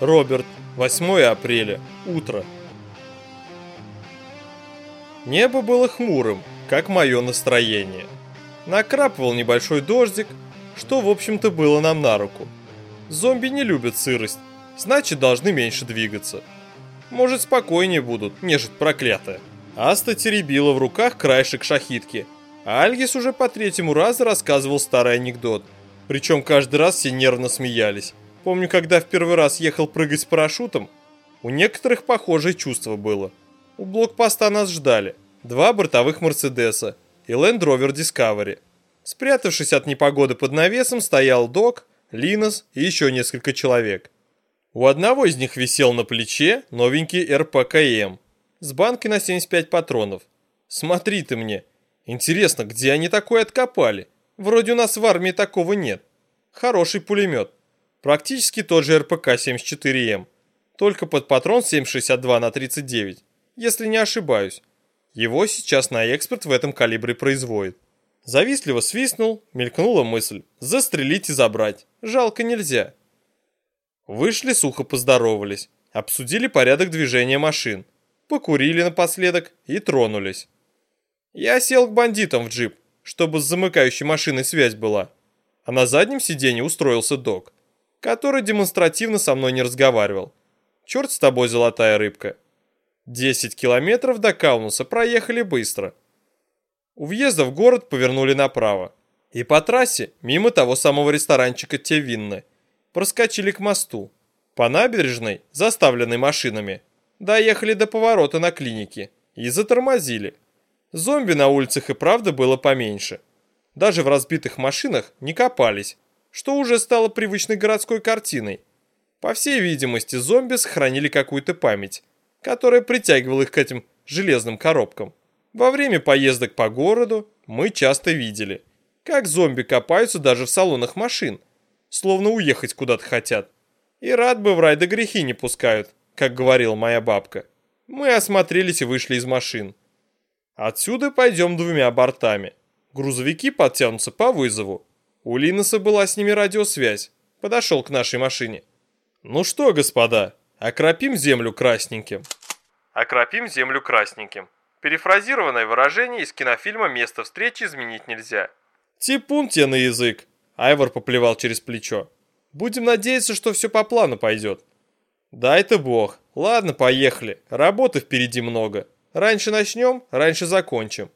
Роберт, 8 апреля, утро. Небо было хмурым, как мое настроение. Накрапывал небольшой дождик, что, в общем-то, было нам на руку. Зомби не любят сырость, значит, должны меньше двигаться. Может, спокойнее будут, нежить проклятая. Аста теребила в руках краешек шахитки, а Альгис уже по третьему разу рассказывал старый анекдот. Причем каждый раз все нервно смеялись. Помню, когда в первый раз ехал прыгать с парашютом, у некоторых похожее чувство было. У блокпоста нас ждали. Два бортовых Мерседеса и Land Rover Discovery. Спрятавшись от непогоды под навесом, стоял Док, Линос и еще несколько человек. У одного из них висел на плече новенький РПКМ с банкой на 75 патронов. Смотри ты мне. Интересно, где они такое откопали? Вроде у нас в армии такого нет. Хороший пулемет. Практически тот же РПК-74М, только под патрон 7,62 на 39, если не ошибаюсь. Его сейчас на экспорт в этом калибре производят. Завистливо свистнул, мелькнула мысль. Застрелить и забрать. Жалко нельзя. Вышли, сухо поздоровались. Обсудили порядок движения машин. Покурили напоследок и тронулись. Я сел к бандитам в джип, чтобы с замыкающей машиной связь была. А на заднем сиденье устроился док который демонстративно со мной не разговаривал. Черт с тобой, золотая рыбка. Десять километров до Каунуса проехали быстро. У въезда в город повернули направо. И по трассе, мимо того самого ресторанчика Тевинны, проскочили к мосту. По набережной, заставленной машинами, доехали до поворота на клинике и затормозили. Зомби на улицах и правда было поменьше. Даже в разбитых машинах не копались, что уже стало привычной городской картиной. По всей видимости, зомби сохранили какую-то память, которая притягивала их к этим железным коробкам. Во время поездок по городу мы часто видели, как зомби копаются даже в салонах машин, словно уехать куда-то хотят. И рад бы в рай да грехи не пускают, как говорила моя бабка. Мы осмотрелись и вышли из машин. Отсюда пойдем двумя бортами. Грузовики подтянутся по вызову, у Линоса была с ними радиосвязь. Подошел к нашей машине. «Ну что, господа, окропим землю красненьким». «Окропим землю красненьким». Перефразированное выражение из кинофильма «Место встречи изменить нельзя». «Типун тебе на язык», — Айвор поплевал через плечо. «Будем надеяться, что все по плану пойдет». «Дай-то бог. Ладно, поехали. Работы впереди много. Раньше начнем, раньше закончим».